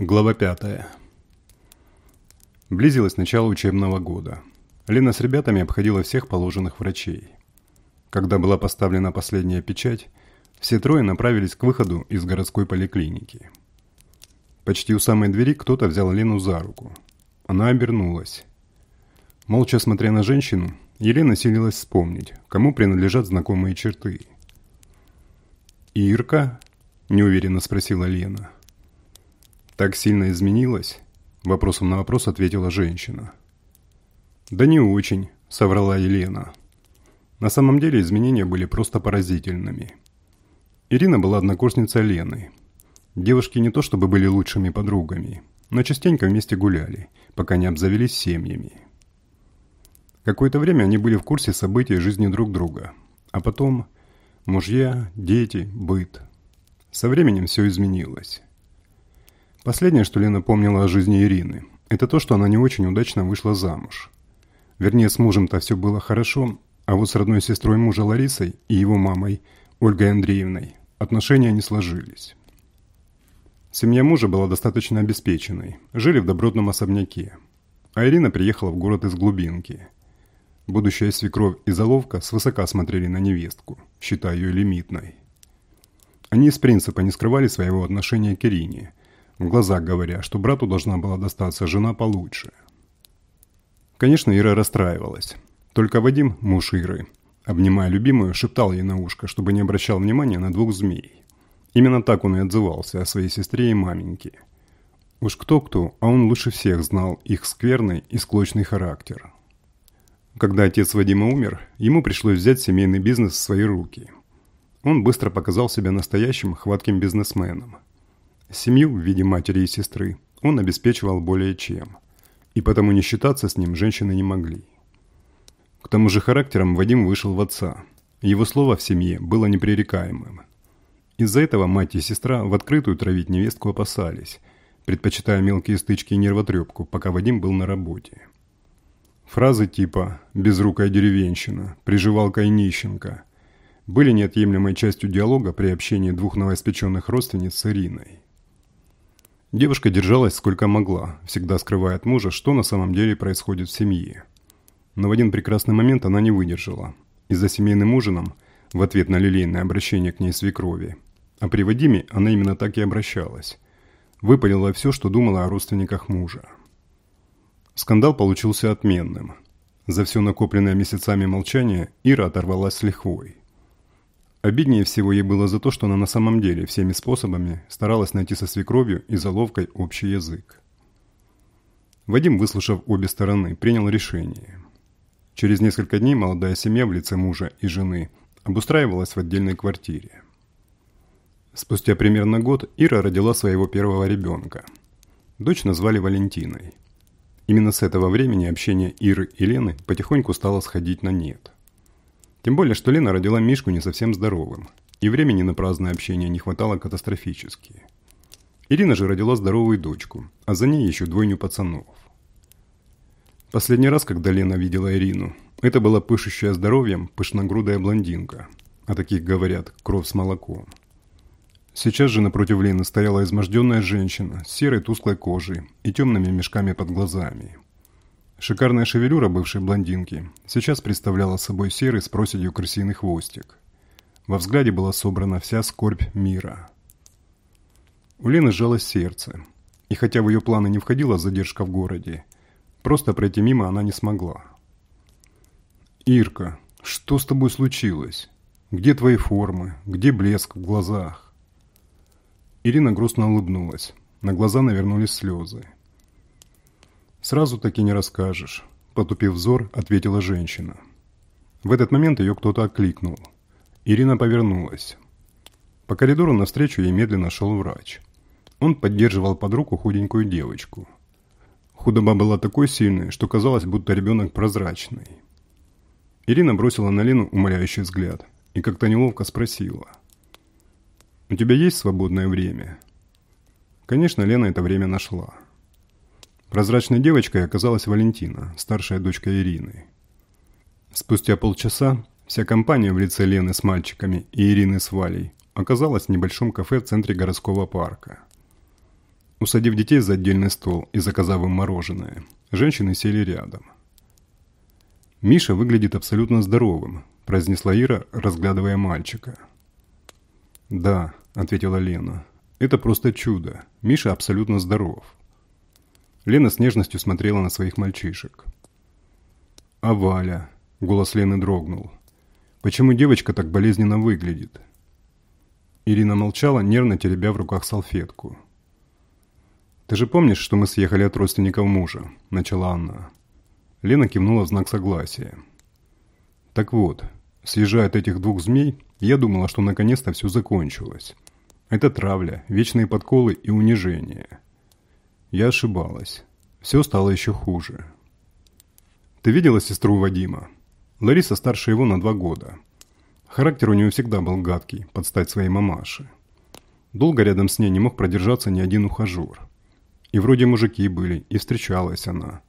Глава 5. Близилось начало учебного года. Лена с ребятами обходила всех положенных врачей. Когда была поставлена последняя печать, все трое направились к выходу из городской поликлиники. Почти у самой двери кто-то взял Лену за руку. Она обернулась. Молча смотря на женщину, Елена силилась вспомнить, кому принадлежат знакомые черты. «Ирка?» – неуверенно спросила Лена. «Так сильно изменилась?» Вопросом на вопрос ответила женщина. «Да не очень», – соврала Елена. На самом деле изменения были просто поразительными. Ирина была однокурсницей Лены. Девушки не то чтобы были лучшими подругами, но частенько вместе гуляли, пока не обзавелись семьями. Какое-то время они были в курсе событий жизни друг друга. А потом мужья, дети, быт. Со временем все изменилось. Последнее, что Лена помнила о жизни Ирины, это то, что она не очень удачно вышла замуж. Вернее, с мужем-то все было хорошо, а вот с родной сестрой мужа Ларисой и его мамой, Ольгой Андреевной, отношения не сложились. Семья мужа была достаточно обеспеченной, жили в добротном особняке. А Ирина приехала в город из глубинки. Будущая свекровь и заловка свысока смотрели на невестку, считая ее лимитной. Они из принципа не скрывали своего отношения к Ирине, в глазах говоря, что брату должна была достаться жена получше. Конечно, Ира расстраивалась. Только Вадим, муж Иры, обнимая любимую, шептал ей на ушко, чтобы не обращал внимания на двух змей. Именно так он и отзывался о своей сестре и маменьке. Уж кто-кто, а он лучше всех знал их скверный и склочный характер. Когда отец Вадима умер, ему пришлось взять семейный бизнес в свои руки. Он быстро показал себя настоящим хватким бизнесменом – Семью в виде матери и сестры он обеспечивал более чем. И потому не считаться с ним женщины не могли. К тому же характером Вадим вышел в отца. Его слово в семье было непререкаемым. Из-за этого мать и сестра в открытую травить невестку опасались, предпочитая мелкие стычки и нервотрепку, пока Вадим был на работе. Фразы типа «безрукая деревенщина», «приживалка и нищенка» были неотъемлемой частью диалога при общении двух новоиспеченных родственниц с Ириной. Девушка держалась сколько могла, всегда скрывая от мужа, что на самом деле происходит в семье. Но в один прекрасный момент она не выдержала. И за семейным ужином, в ответ на лилейное обращение к ней свекрови, а при Вадиме она именно так и обращалась, выпалила все, что думала о родственниках мужа. Скандал получился отменным. За все накопленное месяцами молчание Ира оторвалась с лихвой. Обиднее всего ей было за то, что она на самом деле всеми способами старалась найти со свекровью и заловкой общий язык. Вадим, выслушав обе стороны, принял решение. Через несколько дней молодая семья в лице мужа и жены обустраивалась в отдельной квартире. Спустя примерно год Ира родила своего первого ребенка. Дочь назвали Валентиной. Именно с этого времени общение Иры и Лены потихоньку стало сходить на нет – тем более, что Лена родила Мишку не совсем здоровым, и времени на праздное общение не хватало катастрофически. Ирина же родила здоровую дочку, а за ней еще двойню пацанов. Последний раз, когда Лена видела Ирину, это была пышущая здоровьем пышногрудая блондинка, а таких говорят «кровь с молоком». Сейчас же напротив Лены стояла изможденная женщина с серой тусклой кожей и темными мешками под глазами – Шикарная шевелюра бывшей блондинки сейчас представляла собой серый с проседью крысиный хвостик. Во взгляде была собрана вся скорбь мира. У Лены сжалось сердце, и хотя в ее планы не входила задержка в городе, просто пройти мимо она не смогла. «Ирка, что с тобой случилось? Где твои формы? Где блеск в глазах?» Ирина грустно улыбнулась. На глаза навернулись слезы. «Сразу таки не расскажешь», – потупив взор, ответила женщина. В этот момент ее кто-то окликнул. Ирина повернулась. По коридору навстречу ей медленно шел врач. Он поддерживал под руку худенькую девочку. Худоба была такой сильной, что казалось, будто ребенок прозрачный. Ирина бросила на Лену умоляющий взгляд и как-то неловко спросила. «У тебя есть свободное время?» Конечно, Лена это время нашла. Прозрачной девочкой оказалась Валентина, старшая дочка Ирины. Спустя полчаса вся компания в лице Лены с мальчиками и Ирины с Валей оказалась в небольшом кафе в центре городского парка. Усадив детей за отдельный стол и заказав им мороженое, женщины сели рядом. «Миша выглядит абсолютно здоровым», – произнесла Ира, разглядывая мальчика. «Да», – ответила Лена, – «это просто чудо. Миша абсолютно здоров». Лена с нежностью смотрела на своих мальчишек. «А Валя?» – голос Лены дрогнул. «Почему девочка так болезненно выглядит?» Ирина молчала, нервно теребя в руках салфетку. «Ты же помнишь, что мы съехали от родственников мужа?» – начала она. Лена кивнула в знак согласия. «Так вот, съезжая от этих двух змей, я думала, что наконец-то все закончилось. Это травля, вечные подколы и унижение. Я ошибалась. Все стало еще хуже. Ты видела сестру Вадима? Лариса старше его на два года. Характер у нее всегда был гадкий, под стать своей мамаше. Долго рядом с ней не мог продержаться ни один ухажер. И вроде мужики были, и встречалась она.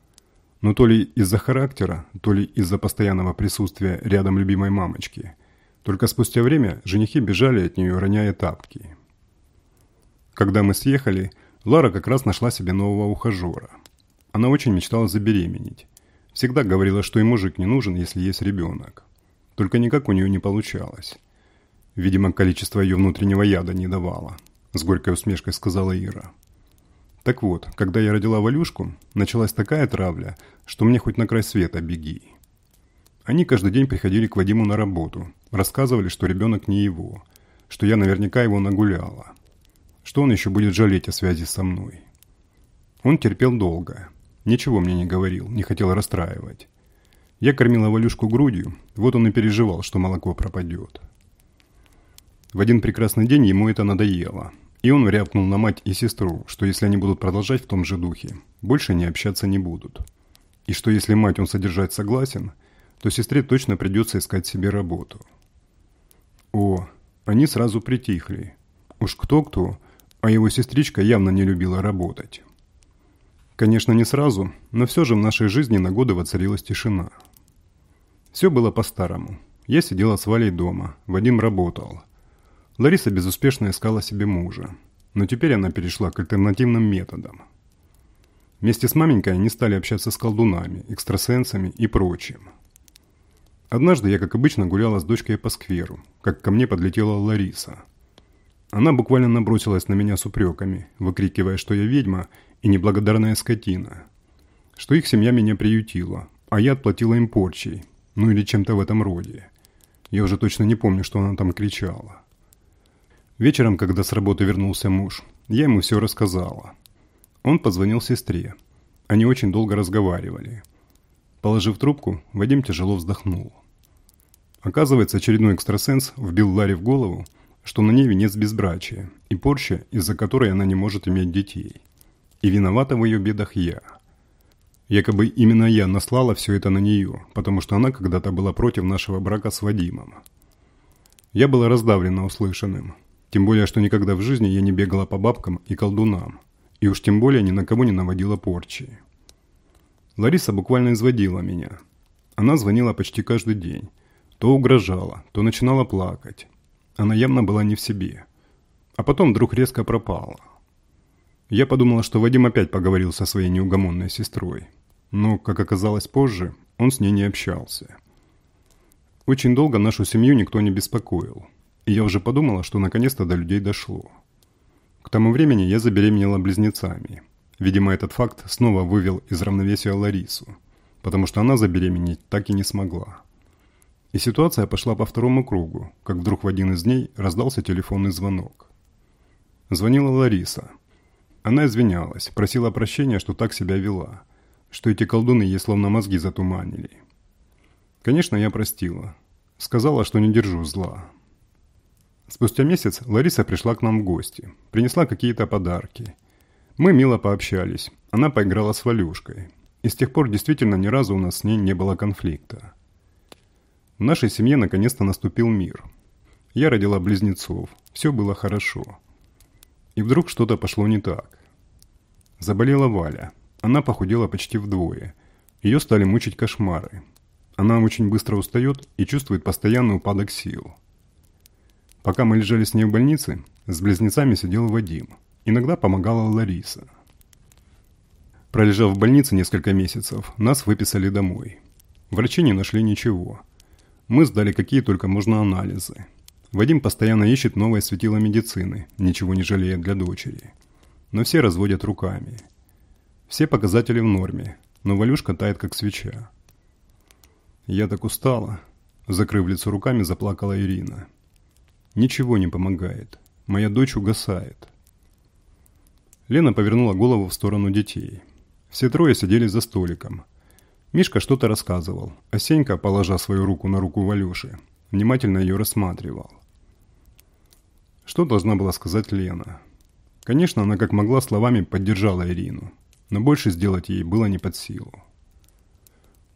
Но то ли из-за характера, то ли из-за постоянного присутствия рядом любимой мамочки. Только спустя время женихи бежали от нее, роняя тапки. Когда мы съехали, Лара как раз нашла себе нового ухажера. Она очень мечтала забеременеть. Всегда говорила, что и мужик не нужен, если есть ребенок. Только никак у нее не получалось. Видимо, количество ее внутреннего яда не давало. С горькой усмешкой сказала Ира. Так вот, когда я родила Валюшку, началась такая травля, что мне хоть на край света беги. Они каждый день приходили к Вадиму на работу, рассказывали, что ребенок не его, что я наверняка его нагуляла, что он еще будет жалеть о связи со мной. Он терпел долго, ничего мне не говорил, не хотел расстраивать. Я кормила Валюшку грудью, вот он и переживал, что молоко пропадет. В один прекрасный день ему это надоело, и он рявкнул на мать и сестру, что если они будут продолжать в том же духе, больше не общаться не будут. И что если мать он содержать согласен, то сестре точно придется искать себе работу. О, они сразу притихли. Уж кто-кто, а его сестричка явно не любила работать. Конечно, не сразу, но все же в нашей жизни на годы воцарилась тишина. Все было по-старому. Я сидела с Валей дома, Вадим работал – Лариса безуспешно искала себе мужа, но теперь она перешла к альтернативным методам. Вместе с маменькой они стали общаться с колдунами, экстрасенсами и прочим. Однажды я, как обычно, гуляла с дочкой по скверу, как ко мне подлетела Лариса. Она буквально набросилась на меня с упреками, выкрикивая, что я ведьма и неблагодарная скотина, что их семья меня приютила, а я отплатила им порчей, ну или чем-то в этом роде. Я уже точно не помню, что она там кричала. Вечером, когда с работы вернулся муж, я ему все рассказала. Он позвонил сестре. Они очень долго разговаривали. Положив трубку, Вадим тяжело вздохнул. Оказывается, очередной экстрасенс вбил Ларе в голову, что на ней венец безбрачия и порча, из-за которой она не может иметь детей. И виновата в ее бедах я. Якобы именно я наслала все это на нее, потому что она когда-то была против нашего брака с Вадимом. Я была раздавлена услышанным. Тем более, что никогда в жизни я не бегала по бабкам и колдунам. И уж тем более ни на кого не наводила порчи. Лариса буквально изводила меня. Она звонила почти каждый день. То угрожала, то начинала плакать. Она явно была не в себе. А потом вдруг резко пропала. Я подумала, что Вадим опять поговорил со своей неугомонной сестрой. Но, как оказалось позже, он с ней не общался. Очень долго нашу семью никто не беспокоил и я уже подумала, что наконец-то до людей дошло. К тому времени я забеременела близнецами. Видимо, этот факт снова вывел из равновесия Ларису, потому что она забеременеть так и не смогла. И ситуация пошла по второму кругу, как вдруг в один из дней раздался телефонный звонок. Звонила Лариса. Она извинялась, просила прощения, что так себя вела, что эти колдуны ей словно мозги затуманили. Конечно, я простила. Сказала, что не держу зла, Спустя месяц Лариса пришла к нам в гости. Принесла какие-то подарки. Мы мило пообщались. Она поиграла с Валюшкой. И с тех пор действительно ни разу у нас с ней не было конфликта. В нашей семье наконец-то наступил мир. Я родила близнецов. Все было хорошо. И вдруг что-то пошло не так. Заболела Валя. Она похудела почти вдвое. Ее стали мучить кошмары. Она очень быстро устает и чувствует постоянный упадок сил. Пока мы лежали с ней в больнице, с близнецами сидел Вадим, иногда помогала Лариса. Пролежав в больнице несколько месяцев, нас выписали домой. Врачи не нашли ничего. Мы сдали какие только можно анализы. Вадим постоянно ищет новое светило медицины, ничего не жалеет для дочери. Но все разводят руками. Все показатели в норме, но Валюшка тает как свеча. Я так устала. Закрыв лицо руками, заплакала Ирина. Ничего не помогает. Моя дочь угасает. Лена повернула голову в сторону детей. Все трое сидели за столиком. Мишка что-то рассказывал, а Сенька, положа свою руку на руку Валюши, внимательно ее рассматривал. Что должна была сказать Лена? Конечно, она как могла словами поддержала Ирину, но больше сделать ей было не под силу.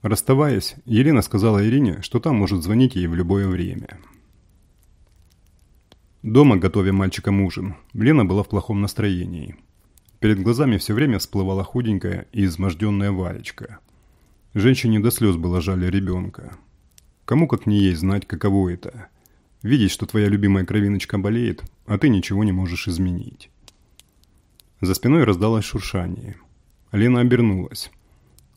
Расставаясь, Елена сказала Ирине, что там может звонить ей в любое время. Дома, готовя мальчикам ужин, Лена была в плохом настроении. Перед глазами все время всплывала худенькая и изможденная Валечка. Женщине до слез было жаль ребенка. Кому как не ей знать, каково это – видеть, что твоя любимая кровиночка болеет, а ты ничего не можешь изменить. За спиной раздалось шуршание. Лена обернулась.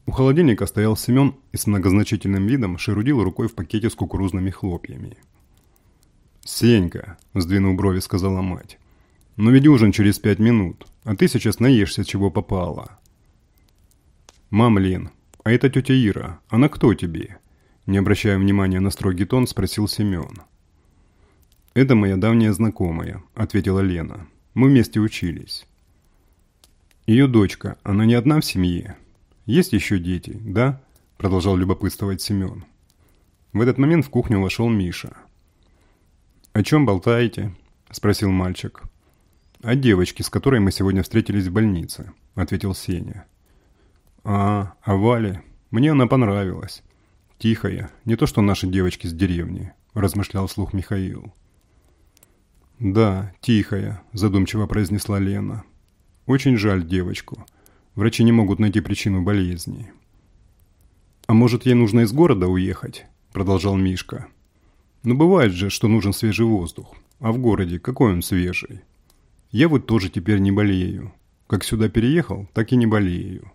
У холодильника стоял Семен и с многозначительным видом шерудил рукой в пакете с кукурузными хлопьями. «Сенька», – сдвинув брови, сказала мать, – «но ведь ужин через пять минут, а ты сейчас наешься, чего попало». «Мам, Лен, а это тетя Ира, она кто тебе?» Не обращая внимания на строгий тон, спросил Семен. «Это моя давняя знакомая», – ответила Лена. «Мы вместе учились». «Ее дочка, она не одна в семье?» «Есть еще дети, да?» – продолжал любопытствовать Семен. В этот момент в кухню вошел Миша. «О чем болтаете?» – спросил мальчик. «О девочке, с которой мы сегодня встретились в больнице», – ответил Сеня. «А, о Вале. Мне она понравилась. Тихая, не то что наши девочки с деревни», – размышлял вслух Михаил. «Да, тихая», – задумчиво произнесла Лена. «Очень жаль девочку. Врачи не могут найти причину болезни. «А может, ей нужно из города уехать?» – продолжал Мишка. «Но бывает же, что нужен свежий воздух. А в городе какой он свежий? Я вот тоже теперь не болею. Как сюда переехал, так и не болею».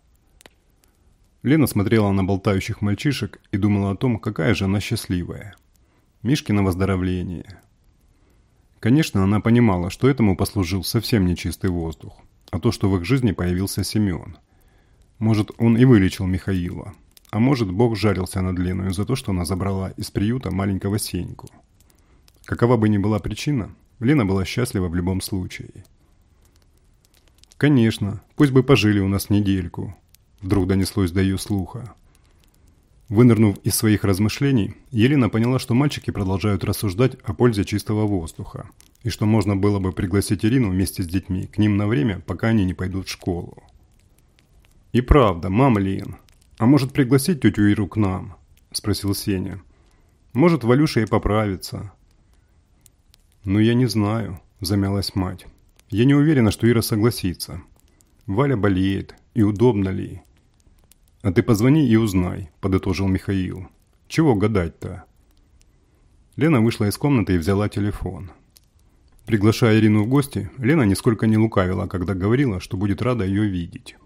Лена смотрела на болтающих мальчишек и думала о том, какая же она счастливая. Мишкино выздоровление. Конечно, она понимала, что этому послужил совсем нечистый воздух а то, что в их жизни появился Семен. Может, он и вылечил Михаила. А может, Бог жарился над Леною за то, что она забрала из приюта маленького Сеньку. Какова бы ни была причина, Лена была счастлива в любом случае. «Конечно, пусть бы пожили у нас недельку», – вдруг донеслось до ее слуха. Вынырнув из своих размышлений, Елена поняла, что мальчики продолжают рассуждать о пользе чистого воздуха, и что можно было бы пригласить Ирину вместе с детьми к ним на время, пока они не пойдут в школу. «И правда, мама Лен, а может пригласить тетю Иру к нам?» – спросил Сеня. «Может, Валюша и поправится». «Ну, я не знаю», – замялась мать. «Я не уверена, что Ира согласится. Валя болеет, и удобно ли?» «А ты позвони и узнай», – подытожил Михаил. «Чего гадать-то?» Лена вышла из комнаты и взяла телефон. Приглашая Ирину в гости, Лена нисколько не лукавила, когда говорила, что будет рада ее видеть.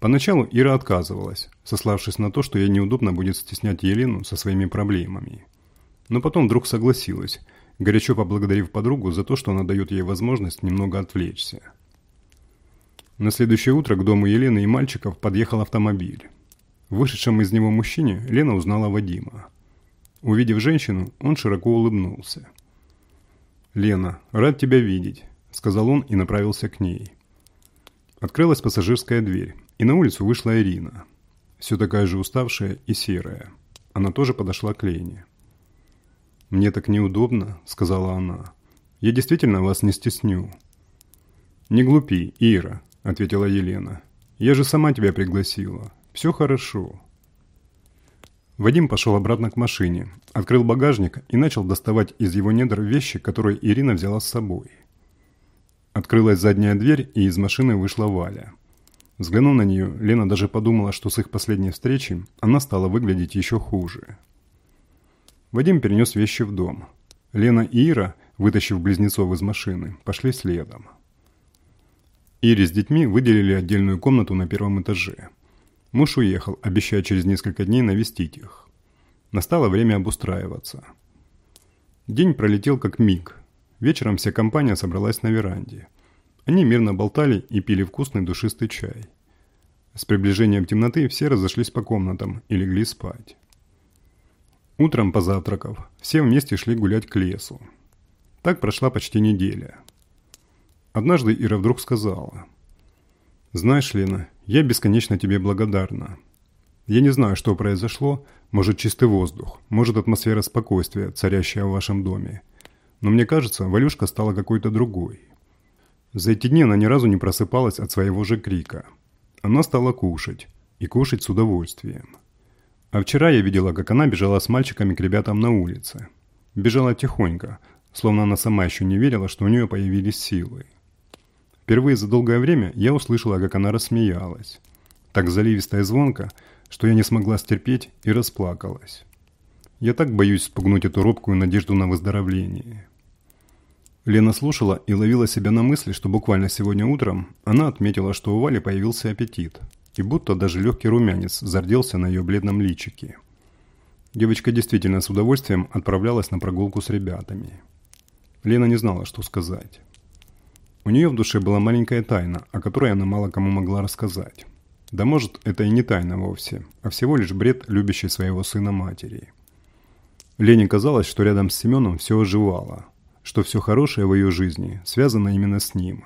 Поначалу Ира отказывалась, сославшись на то, что ей неудобно будет стеснять Елену со своими проблемами. Но потом вдруг согласилась, горячо поблагодарив подругу за то, что она дает ей возможность немного отвлечься. На следующее утро к дому Елены и мальчиков подъехал автомобиль. Вышедшем из него мужчине Лена узнала Вадима. Увидев женщину, он широко улыбнулся. «Лена, рад тебя видеть», – сказал он и направился к ней. Открылась пассажирская дверь, и на улицу вышла Ирина. Все такая же уставшая и серая. Она тоже подошла к Лене. «Мне так неудобно», – сказала она. «Я действительно вас не стесню». «Не глупи, Ира», – ответила Елена. «Я же сама тебя пригласила. Все хорошо». Вадим пошел обратно к машине, открыл багажник и начал доставать из его недр вещи, которые Ирина взяла с собой. Открылась задняя дверь, и из машины вышла Валя. Взглянув на нее, Лена даже подумала, что с их последней встречи она стала выглядеть еще хуже. Вадим перенес вещи в дом. Лена и Ира, вытащив близнецов из машины, пошли следом. Ире с детьми выделили отдельную комнату на первом этаже. Муж уехал, обещая через несколько дней навестить их. Настало время обустраиваться. День пролетел как миг. Вечером вся компания собралась на веранде. Они мирно болтали и пили вкусный душистый чай. С приближением темноты все разошлись по комнатам и легли спать. Утром, позавтракав, все вместе шли гулять к лесу. Так прошла почти неделя. Однажды Ира вдруг сказала. «Знаешь, Лена, я бесконечно тебе благодарна. Я не знаю, что произошло, может чистый воздух, может атмосфера спокойствия, царящая в вашем доме. Но мне кажется, Валюшка стала какой-то другой. За эти дни она ни разу не просыпалась от своего же крика. Она стала кушать, и кушать с удовольствием. А вчера я видела, как она бежала с мальчиками к ребятам на улице. Бежала тихонько, словно она сама еще не верила, что у нее появились силы. Впервые за долгое время я услышала, как она рассмеялась. Так заливисто и звонко, что я не смогла стерпеть и расплакалась. Я так боюсь спугнуть эту робкую надежду на выздоровление. Лена слушала и ловила себя на мысли, что буквально сегодня утром она отметила, что у Вали появился аппетит, и будто даже легкий румянец зарделся на ее бледном личике. Девочка действительно с удовольствием отправлялась на прогулку с ребятами. Лена не знала, что сказать. У нее в душе была маленькая тайна, о которой она мало кому могла рассказать. Да может, это и не тайна вовсе, а всего лишь бред любящей своего сына матери. Лене казалось, что рядом с Семеном все оживало, что все хорошее в ее жизни связано именно с ним,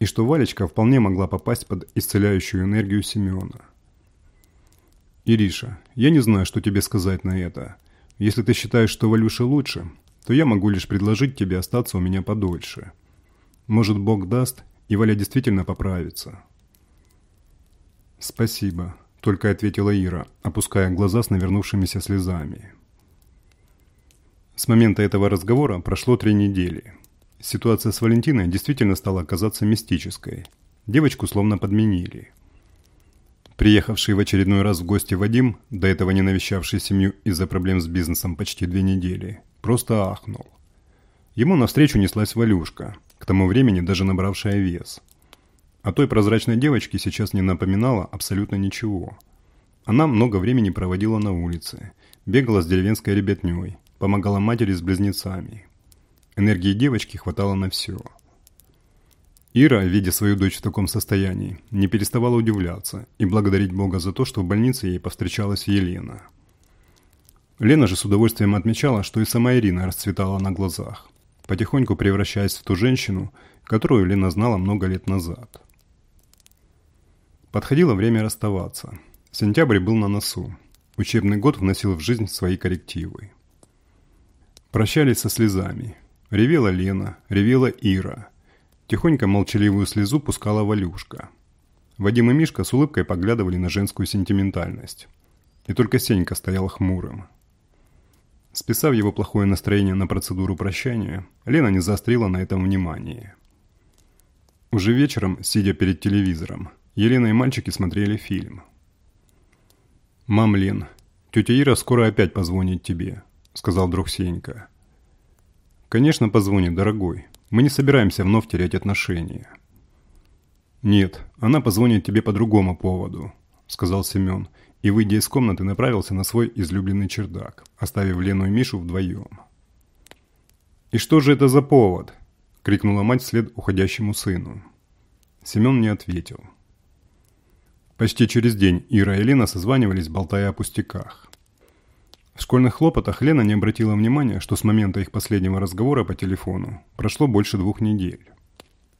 и что Валечка вполне могла попасть под исцеляющую энергию Семена. «Ириша, я не знаю, что тебе сказать на это. Если ты считаешь, что Валюша лучше, то я могу лишь предложить тебе остаться у меня подольше». Может, Бог даст, и Валя действительно поправится. «Спасибо», – только ответила Ира, опуская глаза с навернувшимися слезами. С момента этого разговора прошло три недели. Ситуация с Валентиной действительно стала казаться мистической. Девочку словно подменили. Приехавший в очередной раз в гости Вадим, до этого не навещавший семью из-за проблем с бизнесом почти две недели, просто ахнул. Ему навстречу неслась Валюшка – к тому времени даже набравшая вес. О той прозрачной девочке сейчас не напоминала абсолютно ничего. Она много времени проводила на улице, бегала с деревенской ребятней, помогала матери с близнецами. Энергии девочки хватало на все. Ира, видя свою дочь в таком состоянии, не переставала удивляться и благодарить Бога за то, что в больнице ей повстречалась Елена. Лена же с удовольствием отмечала, что и сама Ирина расцветала на глазах потихоньку превращаясь в ту женщину, которую Лена знала много лет назад. Подходило время расставаться. Сентябрь был на носу. Учебный год вносил в жизнь свои коррективы. Прощались со слезами. Ревела Лена, ревела Ира. Тихонько молчаливую слезу пускала Валюшка. Вадим и Мишка с улыбкой поглядывали на женскую сентиментальность. И только Сенька стоял хмурым. Списав его плохое настроение на процедуру прощания, Лена не заострила на этом внимание. Уже вечером, сидя перед телевизором, Елена и мальчики смотрели фильм. «Мам, Лен, тетя Ира скоро опять позвонит тебе», — сказал друг Сенька. «Конечно, позвонит, дорогой. Мы не собираемся вновь терять отношения». «Нет, она позвонит тебе по другому поводу», — сказал Семен, и, выйдя из комнаты, направился на свой излюбленный чердак, оставив Лену и Мишу вдвоем. «И что же это за повод?» – крикнула мать вслед уходящему сыну. Семен не ответил. Почти через день Ира и Лена созванивались, болтая о пустяках. В школьных хлопотах Лена не обратила внимания, что с момента их последнего разговора по телефону прошло больше двух недель.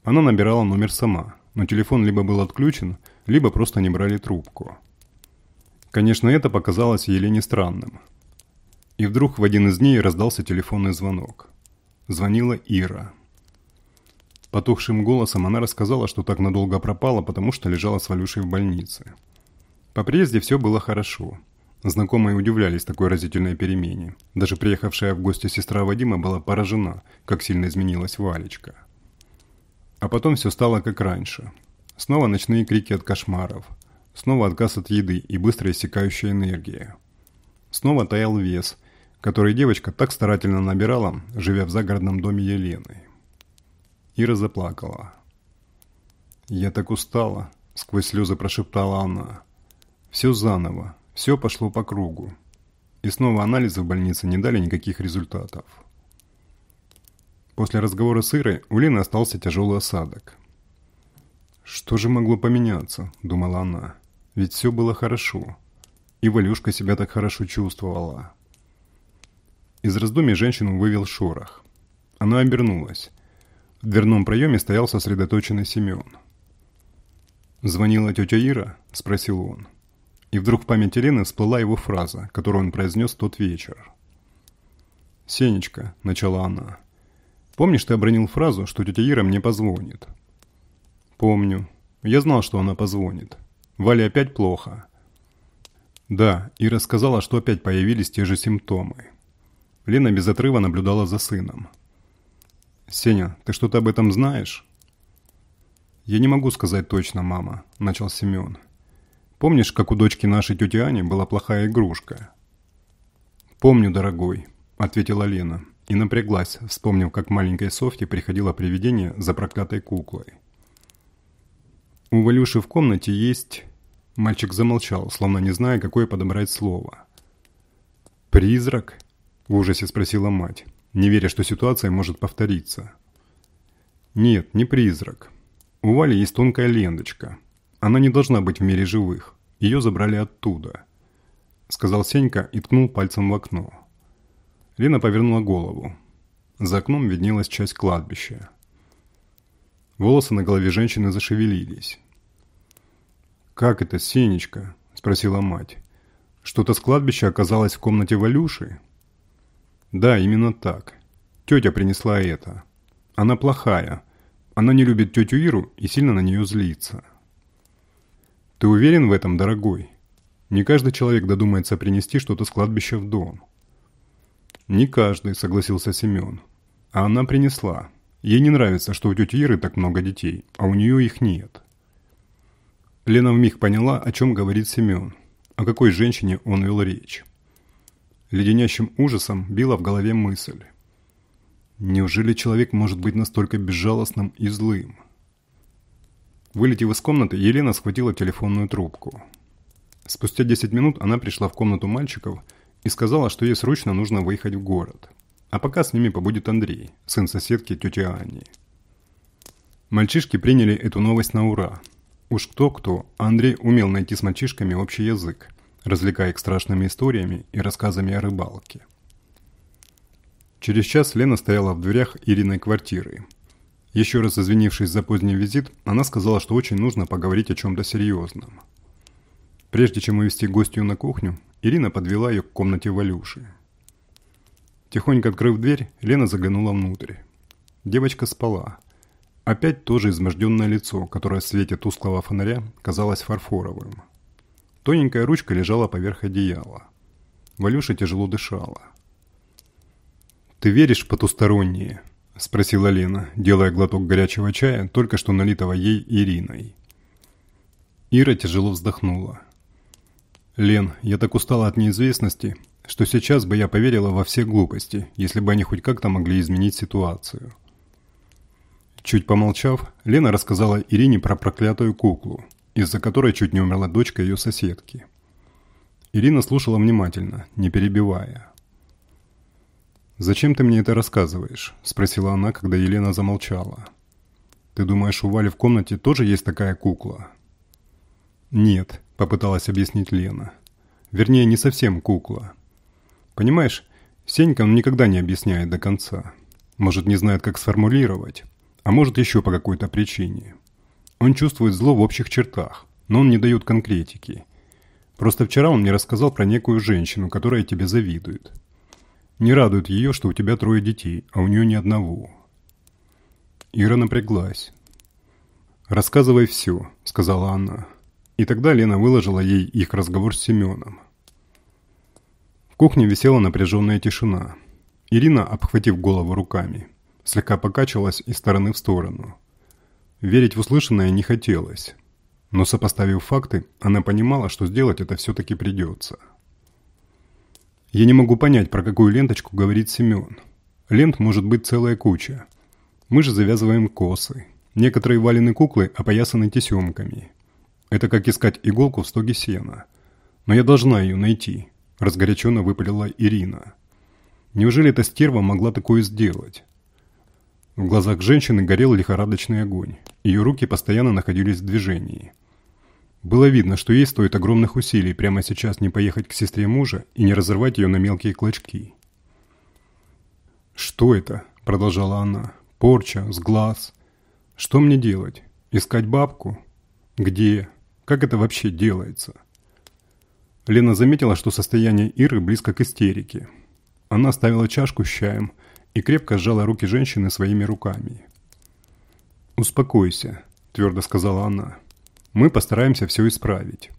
Она набирала номер сама, но телефон либо был отключен, либо просто не брали трубку. Конечно, это показалось Елене странным. И вдруг в один из дней раздался телефонный звонок. Звонила Ира. Потухшим голосом она рассказала, что так надолго пропала, потому что лежала с Валюшей в больнице. По приезде все было хорошо. Знакомые удивлялись такой разительной перемене. Даже приехавшая в гости сестра Вадима была поражена, как сильно изменилась Валечка. А потом все стало как раньше. Снова ночные крики от кошмаров – Снова отказ от еды и быстро иссякающая энергия. Снова таял вес, который девочка так старательно набирала, живя в загородном доме Елены. Ира заплакала. «Я так устала», — сквозь слезы прошептала она. «Все заново, все пошло по кругу». И снова анализы в больнице не дали никаких результатов. После разговора с Ирой у Лены остался тяжелый осадок. «Что же могло поменяться?» – думала она. «Ведь все было хорошо. И Валюшка себя так хорошо чувствовала». Из раздумий женщину вывел шорох. Она обернулась. В дверном проеме стоял сосредоточенный Семен. «Звонила тетя Ира?» – спросил он. И вдруг в памяти Лены всплыла его фраза, которую он произнес тот вечер. «Сенечка», – начала она, – «помнишь, ты обронил фразу, что тетя Ира мне позвонит?» «Помню. Я знал, что она позвонит. Вале опять плохо». Да, Ира сказала, что опять появились те же симптомы. Лена без отрыва наблюдала за сыном. «Сеня, ты что-то об этом знаешь?» «Я не могу сказать точно, мама», – начал Семен. «Помнишь, как у дочки нашей тети Ани была плохая игрушка?» «Помню, дорогой», – ответила Лена и напряглась, вспомнив, как маленькой Софье приходило привидение за проклятой куклой. «У Валюши в комнате есть...» Мальчик замолчал, словно не зная, какое подобрать слово. «Призрак?» – в ужасе спросила мать, не веря, что ситуация может повториться. «Нет, не призрак. У Вали есть тонкая ленточка. Она не должна быть в мире живых. Ее забрали оттуда», – сказал Сенька и ткнул пальцем в окно. Лена повернула голову. За окном виднелась часть кладбища. Волосы на голове женщины зашевелились. «Как это, Сенечка?» – спросила мать. «Что-то с кладбища оказалось в комнате Валюши?» «Да, именно так. Тетя принесла это. Она плохая, она не любит тетю Иру и сильно на нее злится. Ты уверен в этом, дорогой? Не каждый человек додумается принести что-то с кладбища в дом. Не каждый, согласился Семен. А она принесла. Ей не нравится, что у тети Иры так много детей, а у нее их нет. Лена вмиг поняла, о чем говорит Семен, о какой женщине он вел речь. Леденящим ужасом била в голове мысль. Неужели человек может быть настолько безжалостным и злым? Вылетев из комнаты, Елена схватила телефонную трубку. Спустя 10 минут она пришла в комнату мальчиков и сказала, что ей срочно нужно выехать в город. А пока с ними побудет Андрей, сын соседки тети Ани. Мальчишки приняли эту новость на ура. Уж кто-кто, Андрей умел найти с мальчишками общий язык, развлекая их страшными историями и рассказами о рыбалке. Через час Лена стояла в дверях Ириной квартиры. Еще раз извинившись за поздний визит, она сказала, что очень нужно поговорить о чем-то серьезном. Прежде чем увести гостью на кухню, Ирина подвела ее к комнате Валюши. Тихонько открыв дверь, Лена заглянула внутрь. Девочка спала. Опять тоже изможденное лицо, которое в свете тусклого фонаря казалось фарфоровым. Тоненькая ручка лежала поверх одеяла. Валюша тяжело дышала. «Ты веришь в потусторонние?» – спросила Лена, делая глоток горячего чая, только что налитого ей Ириной. Ира тяжело вздохнула. «Лен, я так устала от неизвестности, что сейчас бы я поверила во все глупости, если бы они хоть как-то могли изменить ситуацию». Чуть помолчав, Лена рассказала Ирине про проклятую куклу, из-за которой чуть не умерла дочка ее соседки. Ирина слушала внимательно, не перебивая. «Зачем ты мне это рассказываешь?» – спросила она, когда Елена замолчала. «Ты думаешь, у Вали в комнате тоже есть такая кукла?» «Нет», – попыталась объяснить Лена. «Вернее, не совсем кукла. Понимаешь, Сенька он никогда не объясняет до конца. Может, не знает, как сформулировать, а может, еще по какой-то причине. Он чувствует зло в общих чертах, но он не дает конкретики. Просто вчера он мне рассказал про некую женщину, которая тебе завидует. Не радует ее, что у тебя трое детей, а у нее ни одного. Ира напряглась. «Рассказывай все», — сказала она. И тогда Лена выложила ей их разговор с Семеном. Кухне висела напряженная тишина. Ирина, обхватив голову руками, слегка покачивалась из стороны в сторону. Верить в услышанное не хотелось. Но сопоставив факты, она понимала, что сделать это все-таки придется. Я не могу понять, про какую ленточку говорит Семен. Лент может быть целая куча. Мы же завязываем косы, Некоторые валены куклы опоясаны тесемками. Это как искать иголку в стоге сена. Но я должна ее найти, разгоряченно выпалила Ирина. Неужели эта стерва могла такое сделать? В глазах женщины горел лихорадочный огонь. Ее руки постоянно находились в движении. Было видно, что ей стоит огромных усилий прямо сейчас не поехать к сестре мужа и не разорвать ее на мелкие клочки. «Что это?» – продолжала она. «Порча, сглаз. Что мне делать? Искать бабку? Где? Как это вообще делается?» Лена заметила, что состояние Иры близко к истерике. Она ставила чашку с чаем и крепко сжала руки женщины своими руками. «Успокойся», – твердо сказала она. Мы постараемся все исправить.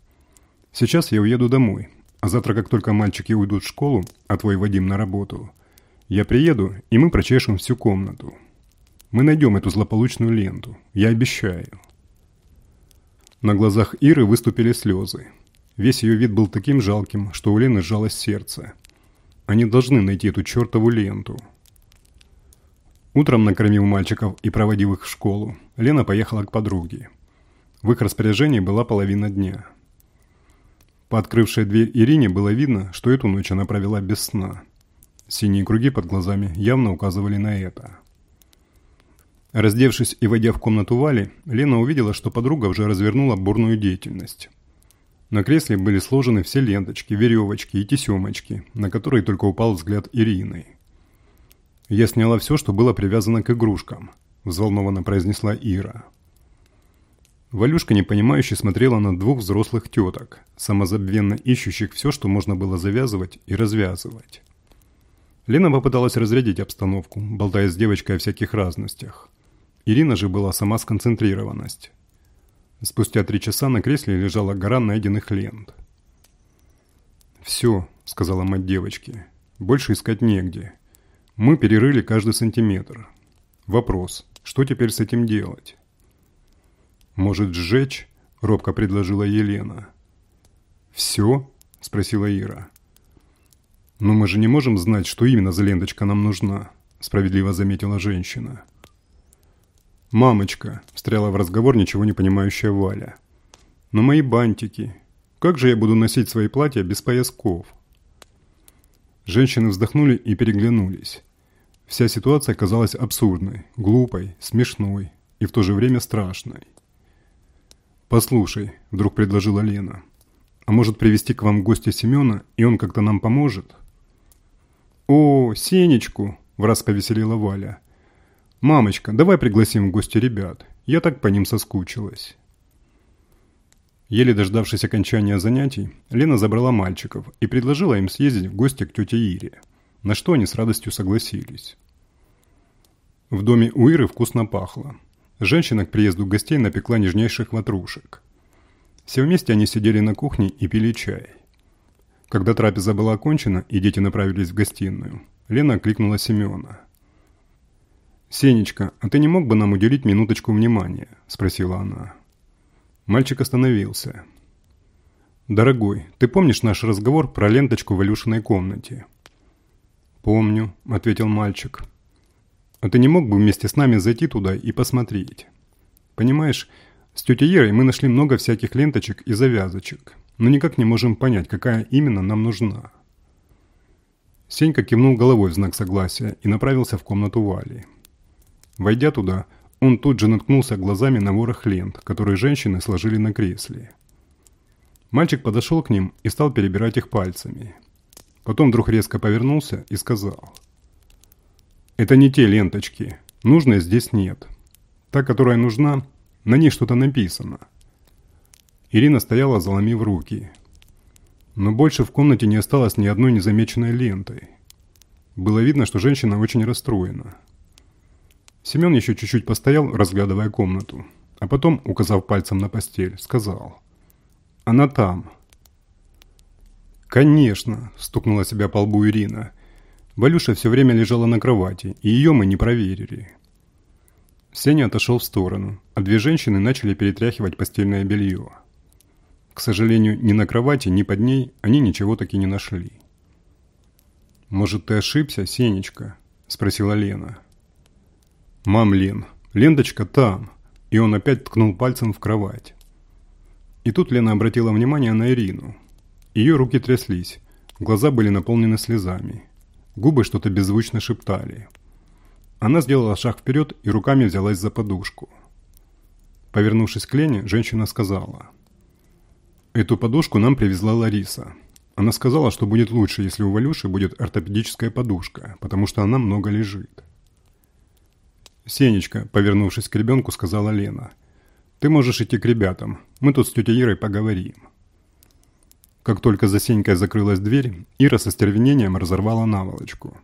Сейчас я уеду домой, а завтра, как только мальчики уйдут в школу, а твой Вадим на работу, я приеду, и мы прочешем всю комнату. Мы найдем эту злополучную ленту, я обещаю». На глазах Иры выступили слезы. Весь ее вид был таким жалким, что у Лены сжалось сердце. Они должны найти эту чертову ленту. Утром, накормив мальчиков и проводив их в школу, Лена поехала к подруге. В их распоряжении была половина дня. По открывшей дверь Ирине было видно, что эту ночь она провела без сна. Синие круги под глазами явно указывали на это. Раздевшись и войдя в комнату Вали, Лена увидела, что подруга уже развернула бурную деятельность. На кресле были сложены все ленточки, веревочки и тесемочки, на которые только упал взгляд Ирины. «Я сняла все, что было привязано к игрушкам», – взволнованно произнесла Ира. Валюшка непонимающе смотрела на двух взрослых теток, самозабвенно ищущих все, что можно было завязывать и развязывать. Лена попыталась разрядить обстановку, болтая с девочкой о всяких разностях. Ирина же была сама сконцентрированность. Спустя три часа на кресле лежала гора найденных лент. «Все», — сказала мать девочки, — «больше искать негде. Мы перерыли каждый сантиметр. Вопрос, что теперь с этим делать?» «Может, сжечь?» – робко предложила Елена. «Все?» – спросила Ира. «Но мы же не можем знать, что именно за ленточка нам нужна», – справедливо заметила женщина. «Мамочка», – встряла в разговор ничего не понимающая Валя. «Но мои бантики. Как же я буду носить свои платья без поясков?» Женщины вздохнули и переглянулись. Вся ситуация казалась абсурдной, глупой, смешной и в то же время страшной. «Послушай», – вдруг предложила Лена, – «а может привести к вам гостя Семена, и он как-то нам поможет?» «О, Сенечку!» – враз повеселила Валя. «Мамочка, давай пригласим в гости ребят. Я так по ним соскучилась». Еле дождавшись окончания занятий, Лена забрала мальчиков и предложила им съездить в гости к тете Ире, на что они с радостью согласились. В доме у Иры вкусно пахло. Женщина к приезду гостей напекла нежнейших ватрушек. Все вместе они сидели на кухне и пили чай. Когда трапеза была окончена и дети направились в гостиную, Лена окликнула Семена. «Сенечка, а ты не мог бы нам уделить минуточку внимания?» – спросила она. Мальчик остановился. «Дорогой, ты помнишь наш разговор про ленточку в Илюшиной комнате?» «Помню», – ответил мальчик. А ты не мог бы вместе с нами зайти туда и посмотреть? Понимаешь, с тетей Ерой мы нашли много всяких ленточек и завязочек, но никак не можем понять, какая именно нам нужна. Сенька кивнул головой в знак согласия и направился в комнату Вали. Войдя туда, он тут же наткнулся глазами на ворох лент, которые женщины сложили на кресле. Мальчик подошел к ним и стал перебирать их пальцами. Потом вдруг резко повернулся и сказал – это не те ленточки. Нужной здесь нет. Та, которая нужна, на ней что-то написано. Ирина стояла, заломив руки. Но больше в комнате не осталось ни одной незамеченной лентой. Было видно, что женщина очень расстроена. Семен еще чуть-чуть постоял, разглядывая комнату, а потом, указав пальцем на постель, сказал «Она там». «Конечно», – стукнула себя по лбу Ирина – Валюша все время лежала на кровати, и ее мы не проверили. Сеня отошел в сторону, а две женщины начали перетряхивать постельное белье. К сожалению, ни на кровати, ни под ней они ничего таки не нашли. «Может, ты ошибся, Сенечка?» – спросила Лена. «Мам, Лен, ленточка там, и он опять ткнул пальцем в кровать. И тут Лена обратила внимание на Ирину. Ее руки тряслись, глаза были наполнены слезами. Губы что-то беззвучно шептали. Она сделала шаг вперед и руками взялась за подушку. Повернувшись к Лене, женщина сказала. «Эту подушку нам привезла Лариса. Она сказала, что будет лучше, если у Валюши будет ортопедическая подушка, потому что она много лежит». «Сенечка», повернувшись к ребенку, сказала Лена. «Ты можешь идти к ребятам. Мы тут с тетей Ирой поговорим». Как только за Сенькой закрылась дверь, Ира со стервенением разорвала наволочку.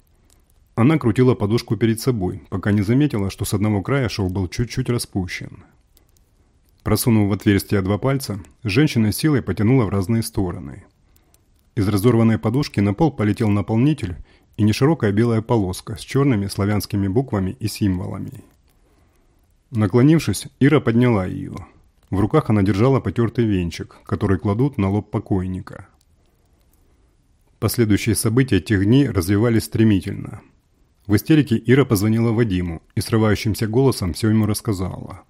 Она крутила подушку перед собой, пока не заметила, что с одного края шов был чуть-чуть распущен. Просунув в отверстие два пальца, женщина силой потянула в разные стороны. Из разорванной подушки на пол полетел наполнитель и неширокая белая полоска с черными славянскими буквами и символами. Наклонившись, Ира подняла ее. В руках она держала потертый венчик, который кладут на лоб покойника. Последующие события тех дней развивались стремительно. В истерике Ира позвонила Вадиму и срывающимся голосом все ему рассказала.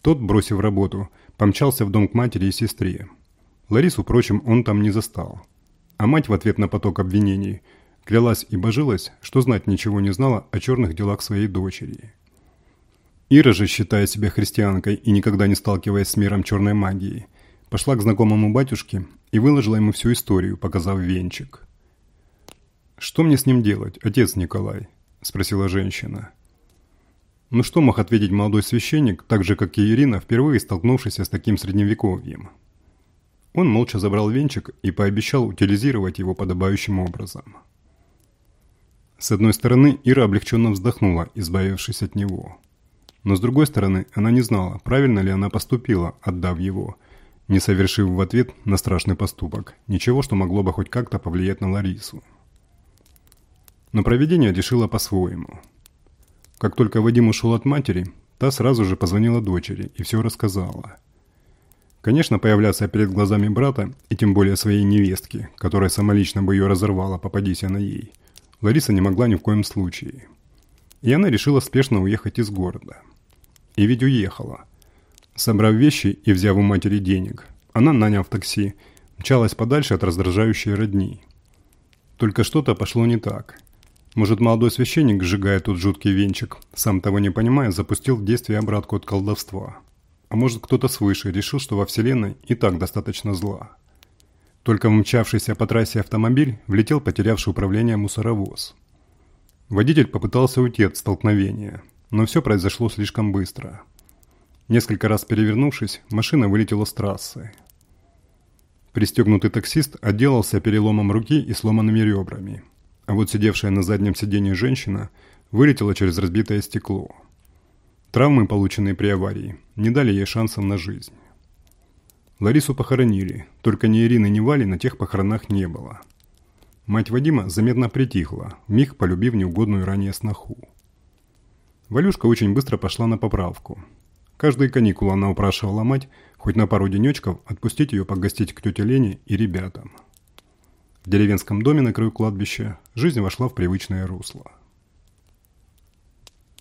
Тот, бросив работу, помчался в дом к матери и сестре. Ларису, впрочем, он там не застал. А мать в ответ на поток обвинений – Клялась и божилась, что знать ничего не знала о черных делах своей дочери. Ира же, считая себя христианкой и никогда не сталкиваясь с миром черной магии, пошла к знакомому батюшке и выложила ему всю историю, показав венчик. «Что мне с ним делать, отец Николай?» – спросила женщина. Ну что мог ответить молодой священник, так же, как и Ирина, впервые столкнувшийся с таким средневековьем? Он молча забрал венчик и пообещал утилизировать его подобающим образом. С одной стороны, Ира облегченно вздохнула, избавившись от него. Но с другой стороны, она не знала, правильно ли она поступила, отдав его, не совершив в ответ на страшный поступок ничего, что могло бы хоть как-то повлиять на Ларису. Но проведение решило по-своему. Как только Вадим ушел от матери, та сразу же позвонила дочери и все рассказала. Конечно, появляться перед глазами брата, и тем более своей невестки, которая самолично бы ее разорвала, попадись она ей – Лариса не могла ни в коем случае. И она решила спешно уехать из города. И ведь уехала. Собрав вещи и взяв у матери денег, она, наняв такси, мчалась подальше от раздражающей родни. Только что-то пошло не так. Может, молодой священник, сжигая тот жуткий венчик, сам того не понимая, запустил в действие обратку от колдовства. А может, кто-то свыше решил, что во Вселенной и так достаточно зла. Только мчавшийся по трассе автомобиль влетел потерявший управление мусоровоз. Водитель попытался уйти от столкновения, но все произошло слишком быстро. Несколько раз перевернувшись, машина вылетела с трассы. Пристегнутый таксист отделался переломом руки и сломанными ребрами, а вот сидевшая на заднем сиденье женщина вылетела через разбитое стекло. Травмы, полученные при аварии, не дали ей шансов на жизнь. Ларису похоронили, только ни Ирины, ни Вали на тех похоронах не было. Мать Вадима заметно притихла, миг полюбив неугодную ранее сноху. Валюшка очень быстро пошла на поправку. Каждые каникулы она упрашивала мать хоть на пару денечков отпустить ее погостить к тете Лене и ребятам. В деревенском доме на краю кладбища жизнь вошла в привычное русло.